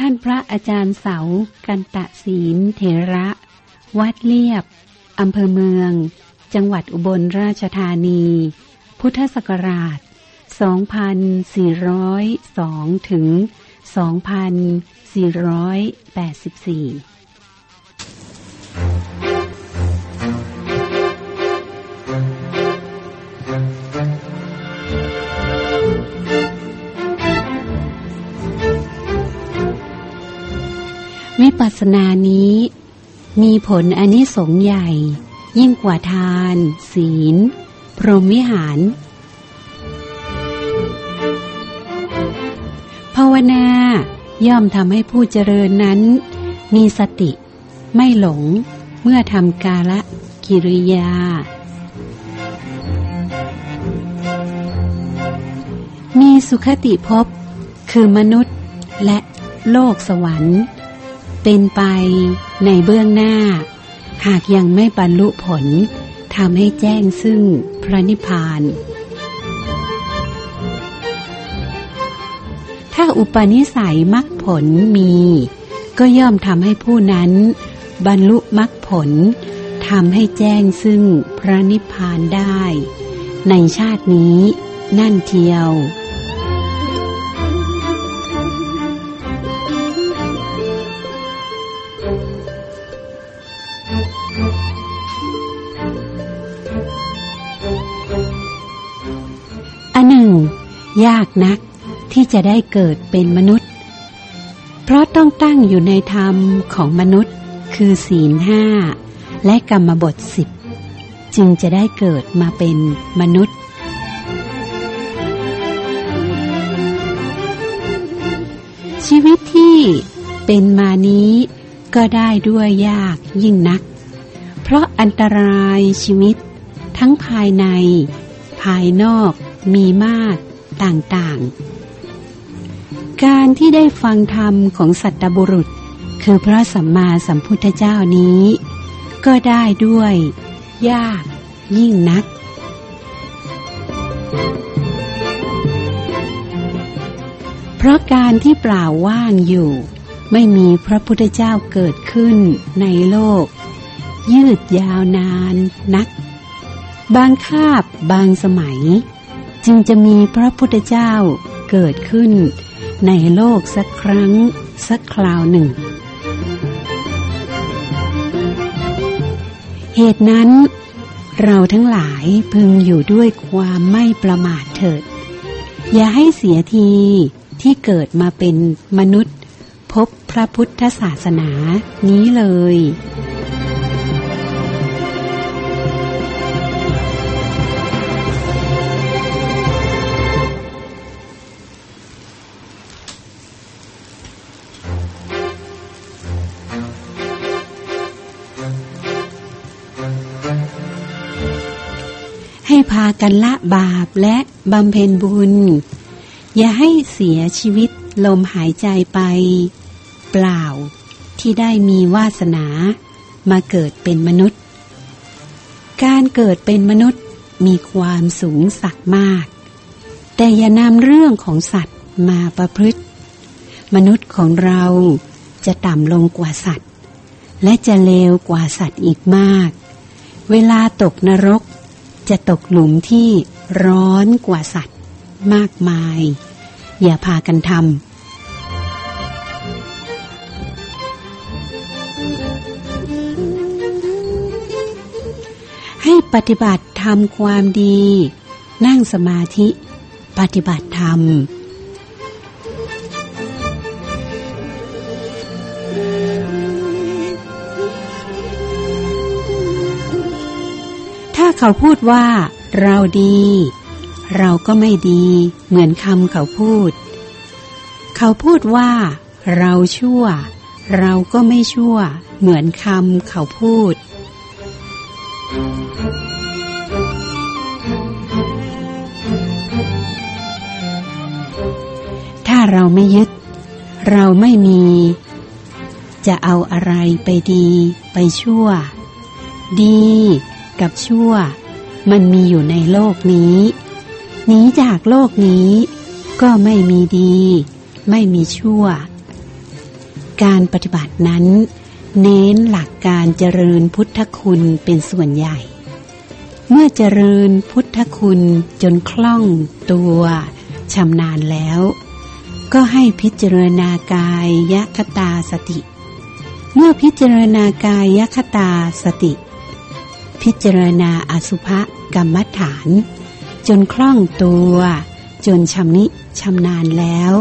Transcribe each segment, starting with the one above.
ท่านพระอาจารย์เสา กันตะศีลเถระ วัดเลียบ อำเภอเมือง จังหวัดอุบลราชธานี พุทธศักราช 2402 ถึง 2484 วิปัสสนานี้มีผลอนิสงส์ใหญ่ ยิ่งกว่าทาน ศีล พรหมวิหาร ภาวนาย่อมทำให้ผู้เจริญนั้น มีสติไม่หลงเมื่อทำกาละกิริยา มีสุขติภพคือมนุษย์และโลกสวรรค์ เป็นไปในเบื้องหน้า หากยังไม่บรรลุผลทำให้แจ้งซึ่งพระนิพพาน ถ้าอุปนิสัยมรรคผลมี ก็ย่อมทำให้ผู้นั้น บรรลุมรรคผลทำให้แจ้งซึ่งพระนิพพานได้ ในชาตินี้นั่นเทียว ยากนักที่จะได้เกิดเป็นมนุษย์ เพราะต้องตั้งอยู่ในธรรมของมนุษย์ คือศีลห้าและกรรมบทสิบจึงจะได้เกิดมาเป็นมนุษย์ ชีวิตที่เป็นมานี้ก็ได้ด้วยยากยิ่งนัก เพราะอันตรายชีวิตทั้งภายใน ภายนอกมีมาก ต่างๆ การที่ได้ฟังธรรมของสัตบุรุษ คือพระสัมมาสัมพุทธเจ้านี้ ก็ได้ด้วย ยากยิ่งนัก เพราะการที่เปล่าว่างอยู่ ไม่มีพระพุทธเจ้าเกิดขึ้นในโลก ยืดยาวนานนัก บางคาบบางสมัย จึงจะมีพระพุทธเจ้าเกิดขึ้น ในโลกสักครั้งสักคราวหนึ่ง เหตุนั้น เราทั้งหลายพึงอยู่ด้วยความไม่ประมาทเถิด อย่าให้เสียทีที่เกิดมาเป็นมนุษย์ พบพระพุทธศาสนานี้เลยากันละบาปและบำเพ็ญบุญ อย่าให้เสียชีวิตลมหายใจไป เปล่าที่ได้มีวาสนามาเกิดเป็นมนุษย์ การเกิดเป็นมนุษย์มีความสูงสักมาก แต่อย่านำเรื่องของสัตว์มาประพฤติ มนุษย์ของเราจะต่ำลงกว่าสัตว์ และจะเลวกว่าสัตว์อีกมาก เวลาตกนรก จะตกหลุมที่ร้อนกว่าสัตว์มากมาย อย่าพากันทำให้ปฏิบัติทำความดี นั่งสมาธิ ปฏิบัติธรรม เขาพูดว่า เราดี เราก็ไม่ดี เหมือนคำเขาพูด เขาพูดว่า เราชั่ว เราก็ไม่ชั่ว เหมือนคำเขาพูด ถ้าเราไม่ยึด เราไม่มี จะเอาอะไรไปดี ไปชั่ว ดี กับชั่ว มันมีอยู่ในโลกนี้หนีจากโลกนี้ ก็ไม่มีดี ไม่มีชั่ว การปฏิบัตินั้น เน้นหลักการเจริญพุทธคุณเป็นส่วนใหญ่ เมื่อเจริญพุทธคุณจนคล่องตัวชำนาญแล้ว ก็ให้พิจารณากายยคตาสติ เมื่อพิจารณากายยคตาสติ พิจารณาอสุภกรรมฐาน จนคล่องตัว จนชำนิชำนาญแล้ว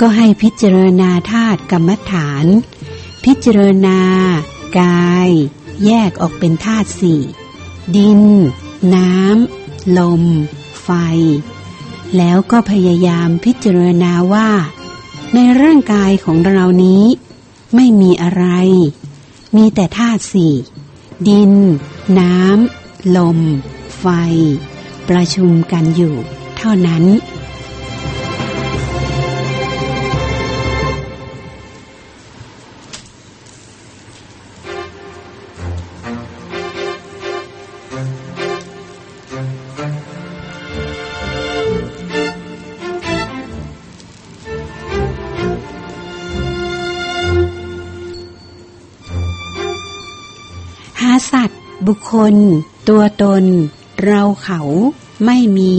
ก็ให้พิจารณาธาตุกรรมฐาน พิจารณากาย แยกออกเป็นธาตุสี่ดิน น้ำ ลม ไฟ แล้วก็พยายามพิจารณาว่า ในร่างกายของเรานี้ ไม่มีอะไร มีแต่ธาตุสี่ดิน น้ำ ลม ไฟ ประชุมกันอยู่ เท่านั้น สัตว์ บุคคล ตัวตน เราเขาไม่มี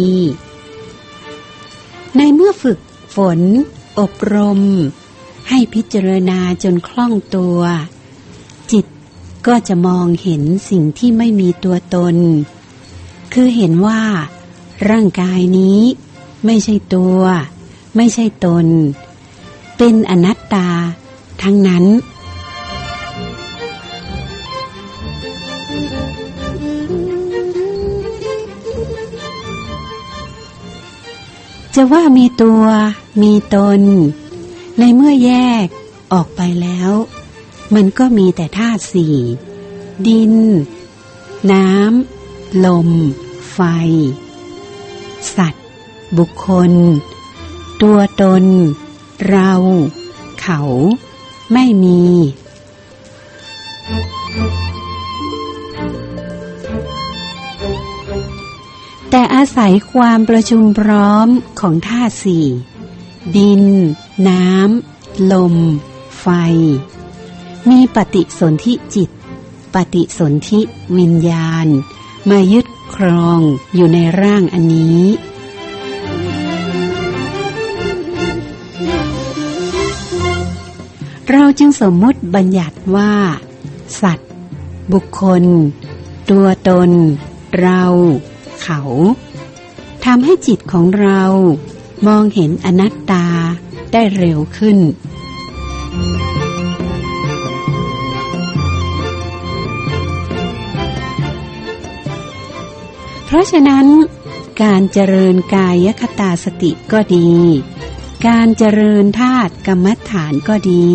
ในเมื่อฝึกฝน อบรม ให้พิจารณาจนคล่องตัว จิตก็จะมองเห็นสิ่งที่ไม่มีตัวตน คือเห็นว่า ร่างกายนี้ ไม่ใช่ตัว ไม่ใช่ตน เป็นอนัตตา ทั้งนั้น จะว่ามีตัว มีตน ในเมื่อแยกออกไปแล้ว มันก็มีแต่ธาตุสี่ ดิน น้ำ ลม ไฟ สัตว์ บุคคล ตัวตน เรา เขา ไม่มี แต่อาศัยความประชุมพร้อมของธาตุสี่ ดิน น้ำ ลม ไฟ มีปฏิสนธิจิต ปฏิสนธิวิญญาณ มายึดครองอยู่ในร่างอันนี้เราจึงสมมติบัญญัติว่า สัตว์ บุคคล ตัวตน เรา เขาทำให้จิตของเรามองเห็นอนัตตาได้เร็วขึ้น เพราะฉะนั้น การเจริญกายคตาสติก็ดี การเจริญธาตุกรรมฐานก็ดี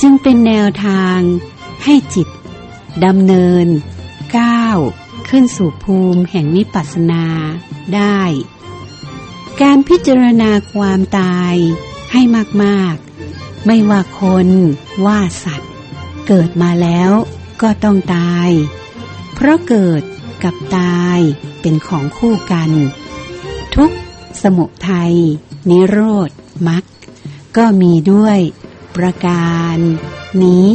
จึงเป็นแนวทางให้จิตดำเนินก้าว ขึ้นสู่ภูมิแห่งวิปัสสนาได้ การพิจารณาความตายให้มากๆ ไม่ว่าคนว่าสัตว์ เกิดมาแล้วก็ต้องตาย เพราะเกิดกับตายเป็นของคู่กัน ทุกสมุทัยนิโรธมรรคก็มีด้วยประการนี้